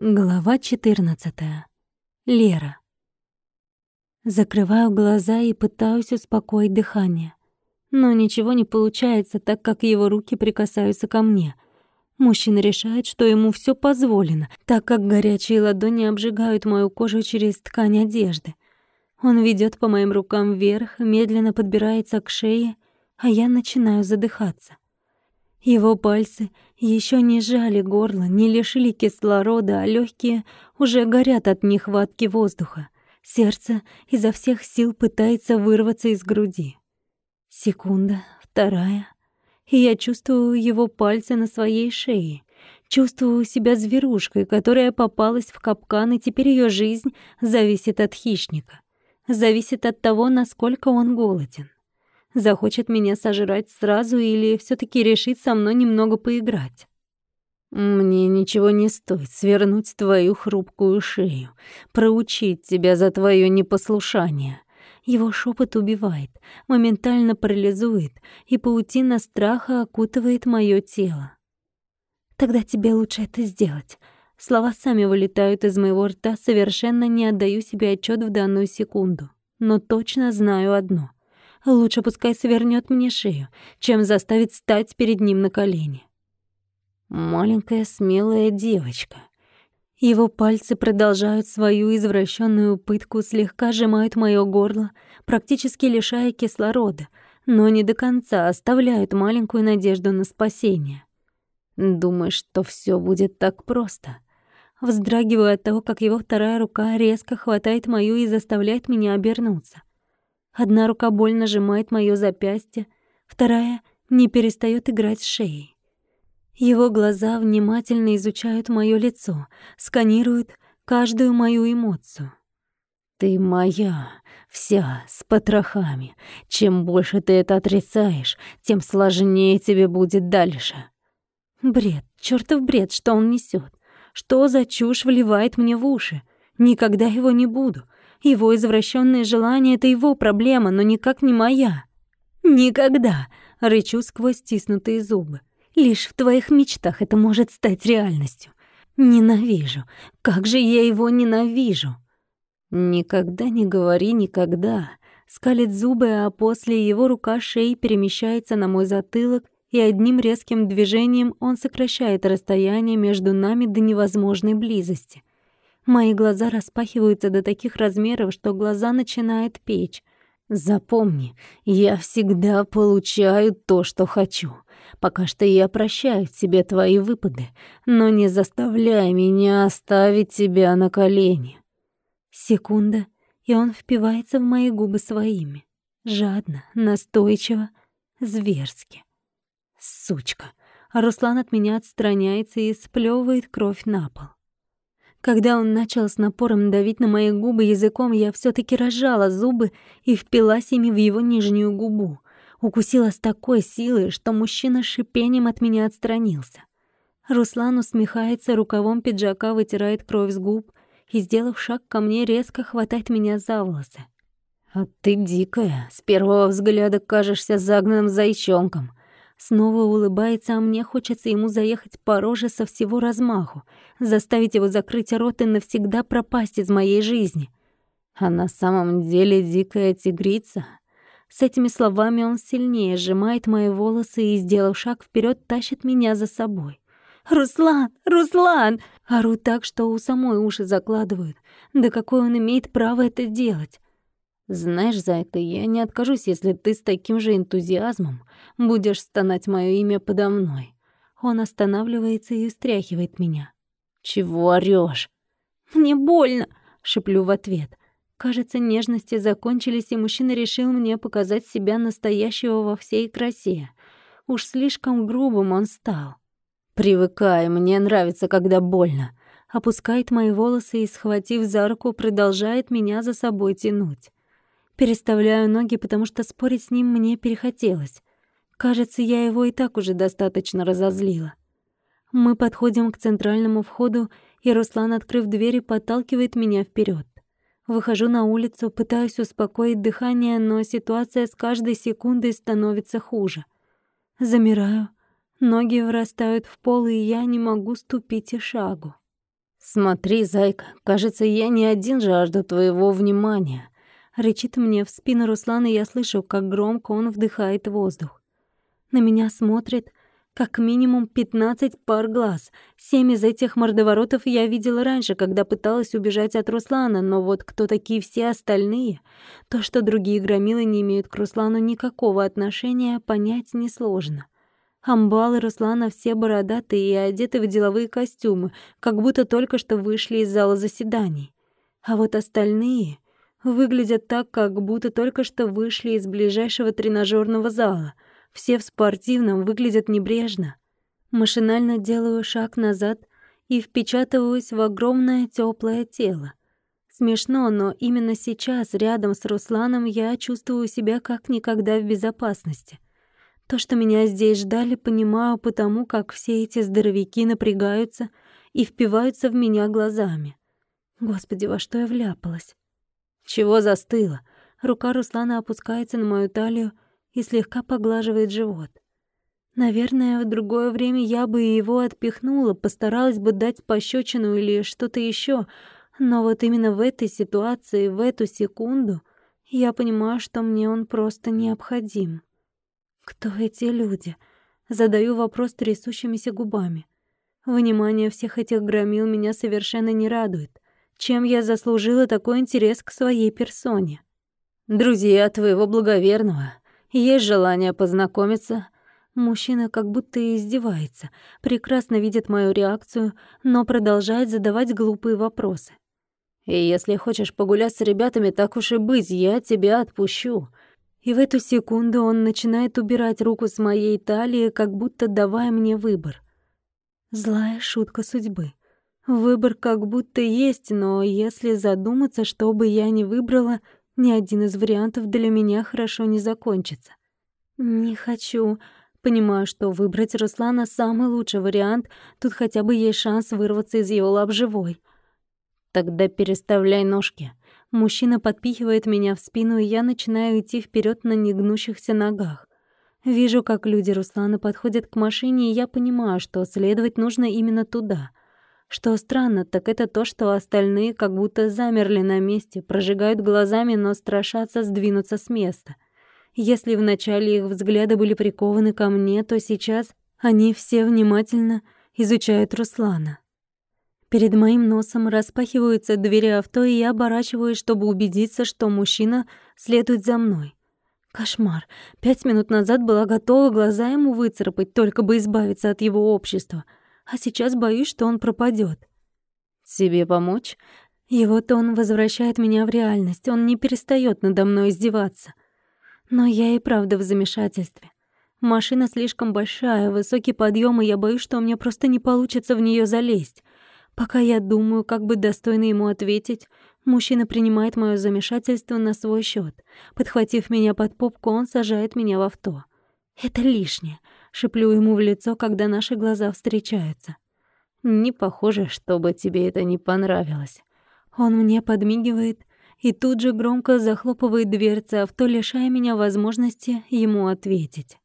Глава 14. Лера. Закрываю глаза и пытаюсь успокоить дыхание. Но ничего не получается, так как его руки прикасаются ко мне. Мужчина решает, что ему все позволено, так как горячие ладони обжигают мою кожу через ткань одежды. Он ведет по моим рукам вверх, медленно подбирается к шее, а я начинаю задыхаться. Его пальцы еще не сжали горло, не лишили кислорода, а легкие уже горят от нехватки воздуха. Сердце изо всех сил пытается вырваться из груди. Секунда, вторая, и я чувствую его пальцы на своей шее. Чувствую себя зверушкой, которая попалась в капкан, и теперь ее жизнь зависит от хищника. Зависит от того, насколько он голоден захочет меня сожрать сразу или все таки решит со мной немного поиграть. Мне ничего не стоит свернуть твою хрупкую шею, проучить тебя за твое непослушание. Его шепот убивает, моментально парализует, и паутина страха окутывает мое тело. Тогда тебе лучше это сделать. Слова сами вылетают из моего рта, совершенно не отдаю себе отчет в данную секунду. Но точно знаю одно. Лучше пускай свернет мне шею, чем заставит стать перед ним на колени. Маленькая смелая девочка. Его пальцы продолжают свою извращенную пытку, слегка сжимают моё горло, практически лишая кислорода, но не до конца оставляют маленькую надежду на спасение. Думаешь, что все будет так просто? Вздрагиваю от того, как его вторая рука резко хватает мою и заставляет меня обернуться. Одна рука больно сжимает моё запястье, вторая не перестаёт играть с шеей. Его глаза внимательно изучают моё лицо, сканируют каждую мою эмоцию. Ты моя, вся, с потрохами. Чем больше ты это отрицаешь, тем сложнее тебе будет дальше. Бред, чёртов бред, что он несёт. Что за чушь вливает мне в уши? Никогда его не буду. Его извращенные желания — это его проблема, но никак не моя. Никогда, рычу сквозь стиснутые зубы. Лишь в твоих мечтах это может стать реальностью. Ненавижу. Как же я его ненавижу. Никогда не говори никогда. Скалит зубы, а после его рука шеи перемещается на мой затылок, и одним резким движением он сокращает расстояние между нами до невозможной близости. Мои глаза распахиваются до таких размеров, что глаза начинают печь. Запомни, я всегда получаю то, что хочу. Пока что я прощаю тебе твои выпады, но не заставляй меня оставить тебя на колени. Секунда, и он впивается в мои губы своими. Жадно, настойчиво, зверски. Сучка. Руслан от меня отстраняется и сплёвывает кровь на пол. Когда он начал с напором давить на мои губы языком, я все таки разжала зубы и впилась ими в его нижнюю губу. Укусила с такой силой, что мужчина шипением от меня отстранился. Руслан усмехается, рукавом пиджака вытирает кровь с губ и, сделав шаг ко мне, резко хватает меня за волосы. «А ты дикая, с первого взгляда кажешься загнанным зайчонком. Снова улыбается, а мне хочется ему заехать по роже со всего размаху, заставить его закрыть рот и навсегда пропасть из моей жизни. А на самом деле дикая тигрица. С этими словами он сильнее сжимает мои волосы и, сделав шаг вперед, тащит меня за собой. «Руслан! Руслан!» Ору так, что у самой уши закладывают. Да какое он имеет право это делать? Знаешь, за это я не откажусь, если ты с таким же энтузиазмом будешь стонать моё имя подо мной. Он останавливается и встряхивает меня. Чего орёшь? Мне больно, шеплю в ответ. Кажется, нежности закончились, и мужчина решил мне показать себя настоящего во всей красе. Уж слишком грубым он стал. Привыкай, мне нравится, когда больно. Опускает мои волосы и, схватив за руку, продолжает меня за собой тянуть. Переставляю ноги, потому что спорить с ним мне перехотелось. Кажется, я его и так уже достаточно разозлила. Мы подходим к центральному входу, и Руслан, открыв двери, подталкивает меня вперед. Выхожу на улицу, пытаюсь успокоить дыхание, но ситуация с каждой секундой становится хуже. Замираю, ноги вырастают в пол, и я не могу ступить и шагу. «Смотри, зайка, кажется, я не один жажду твоего внимания», — рычит мне в спину Руслан, и я слышу, как громко он вдыхает воздух. На меня смотрит как минимум 15 пар глаз. Семь из этих мордоворотов я видела раньше, когда пыталась убежать от Руслана, но вот кто такие все остальные? То, что другие громилы не имеют к Руслану никакого отношения, понять несложно. Амбалы Руслана все бородатые и одеты в деловые костюмы, как будто только что вышли из зала заседаний. А вот остальные выглядят так, как будто только что вышли из ближайшего тренажерного зала — все в спортивном, выглядят небрежно. Машинально делаю шаг назад и впечатываюсь в огромное теплое тело. Смешно, но именно сейчас, рядом с Русланом, я чувствую себя как никогда в безопасности. То, что меня здесь ждали, понимаю потому, как все эти здоровяки напрягаются и впиваются в меня глазами. Господи, во что я вляпалась? Чего застыла? Рука Руслана опускается на мою талию, и слегка поглаживает живот. Наверное, в другое время я бы его отпихнула, постаралась бы дать пощечину или что-то еще, но вот именно в этой ситуации, в эту секунду, я понимаю, что мне он просто необходим. Кто эти люди? Задаю вопрос трясущимися губами. Внимание всех этих громил меня совершенно не радует. Чем я заслужила такой интерес к своей персоне? Друзья твоего благоверного, есть желание познакомиться. Мужчина как будто издевается, прекрасно видит мою реакцию, но продолжает задавать глупые вопросы. И если хочешь погулять с ребятами, так уж и быть, я тебя отпущу. И в эту секунду он начинает убирать руку с моей талии, как будто давая мне выбор. Злая шутка судьбы. Выбор как будто есть, но если задуматься, что бы я ни выбрала, ни один из вариантов для меня хорошо не закончится. Не хочу. Понимаю, что выбрать Руслана самый лучший вариант. Тут хотя бы есть шанс вырваться из его лап живой. Тогда переставляй ножки. Мужчина подпихивает меня в спину, и я начинаю идти вперед на негнущихся ногах. Вижу, как люди Руслана подходят к машине, и я понимаю, что следовать нужно именно туда. Что странно, так это то, что остальные как будто замерли на месте, прожигают глазами, но страшатся сдвинуться с места. Если вначале их взгляды были прикованы ко мне, то сейчас они все внимательно изучают Руслана. Перед моим носом распахиваются двери авто, и я оборачиваюсь, чтобы убедиться, что мужчина следует за мной. Кошмар. Пять минут назад была готова глаза ему выцарапать, только бы избавиться от его общества — а сейчас боюсь, что он пропадет. «Тебе помочь?» Его тон возвращает меня в реальность, он не перестает надо мной издеваться. Но я и правда в замешательстве. Машина слишком большая, высокий подъем, и я боюсь, что у меня просто не получится в нее залезть. Пока я думаю, как бы достойно ему ответить, мужчина принимает мое замешательство на свой счет. Подхватив меня под попку, он сажает меня в авто. Это лишнее. Шиплю ему в лицо, когда наши глаза встречаются. Не похоже, чтобы тебе это не понравилось. Он мне подмигивает и тут же громко захлопывает дверцы авто, лишая меня возможности ему ответить.